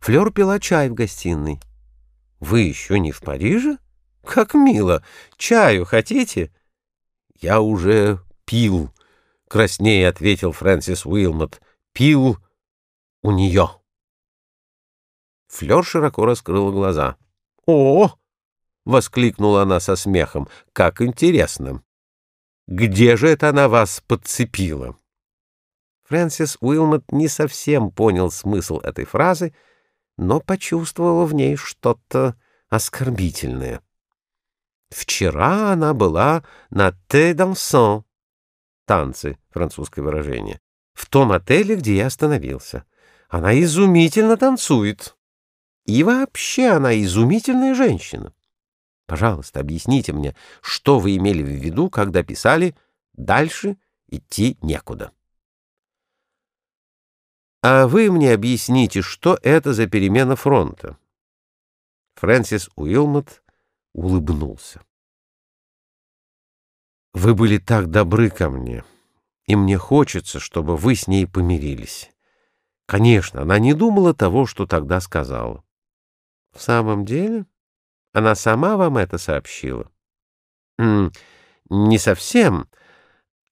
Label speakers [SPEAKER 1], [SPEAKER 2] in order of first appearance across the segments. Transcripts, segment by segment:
[SPEAKER 1] Флёр пила чай в гостиной. «Вы еще не в Париже? Как мило! Чаю хотите?» «Я уже пил», — краснее ответил Фрэнсис Уилмот. «Пил у нее». Флёр широко раскрыла глаза. «О!» — воскликнула она со смехом. «Как интересно! Где же это она вас подцепила?» Фрэнсис Уилмот не совсем понял смысл этой фразы, но почувствовал в ней что-то оскорбительное. Вчера она была на «Те дансон» — танцы, французское выражение, в том отеле, где я остановился. Она изумительно танцует. И вообще она изумительная женщина. Пожалуйста, объясните мне, что вы имели в виду, когда писали «дальше идти некуда». А вы мне объясните, что это за перемена фронта? Фрэнсис Уилмот улыбнулся. Вы были так добры ко мне, и мне хочется, чтобы вы с ней помирились. Конечно, она не думала того, что тогда сказала. В самом деле, она сама вам это сообщила? Не совсем.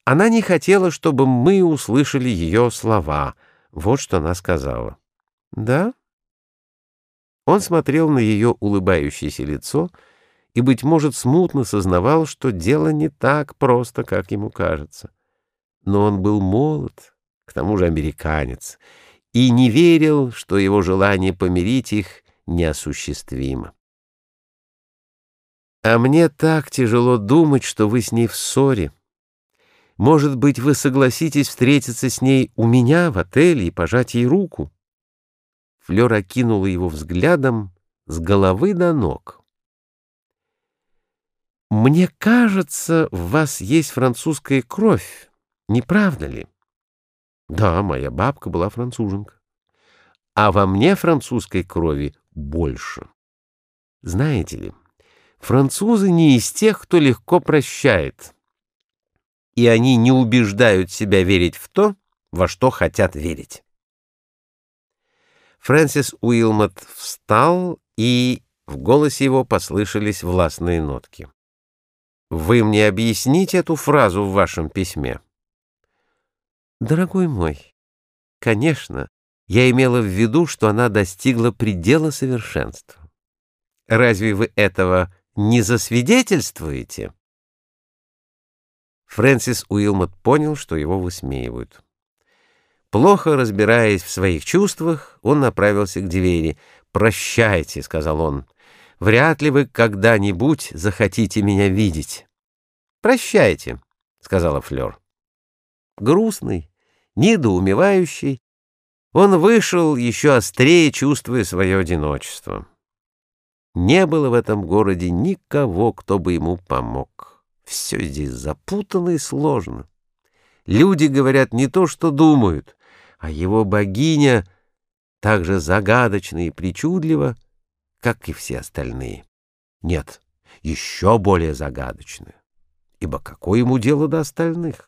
[SPEAKER 1] Она не хотела, чтобы мы услышали ее слова — вот что она сказала. «Да?» Он смотрел на ее улыбающееся лицо и, быть может, смутно сознавал, что дело не так просто, как ему кажется. Но он был молод, к тому же американец, и не верил, что его желание помирить их неосуществимо. «А мне так тяжело думать, что вы с ней в ссоре», может быть, вы согласитесь встретиться с ней у меня в отеле и пожать ей руку?» Флёр окинула его взглядом с головы до ног. «Мне кажется, в вас есть французская кровь, не правда ли?» «Да, моя бабка была француженка. А во мне французской крови больше. Знаете ли, французы не из тех, кто легко прощает» и они не убеждают себя верить в то, во что хотят верить. Фрэнсис Уилмот встал, и в голосе его послышались властные нотки. «Вы мне объясните эту фразу в вашем письме?» «Дорогой мой, конечно, я имела в виду, что она достигла предела совершенства. Разве вы этого не засвидетельствуете?» Фрэнсис Уилмот понял, что его высмеивают. Плохо разбираясь в своих чувствах, он направился к двери. «Прощайте», — сказал он. «Вряд ли вы когда-нибудь захотите меня видеть». «Прощайте», — сказала Флёр. Грустный, недоумевающий, он вышел еще острее, чувствуя свое одиночество. Не было в этом городе никого, кто бы ему помог. Все здесь запутанно и сложно. Люди говорят не то, что думают, а его богиня так же загадочна и причудлива, как и все остальные. Нет, еще более загадочная, ибо какое ему дело до остальных?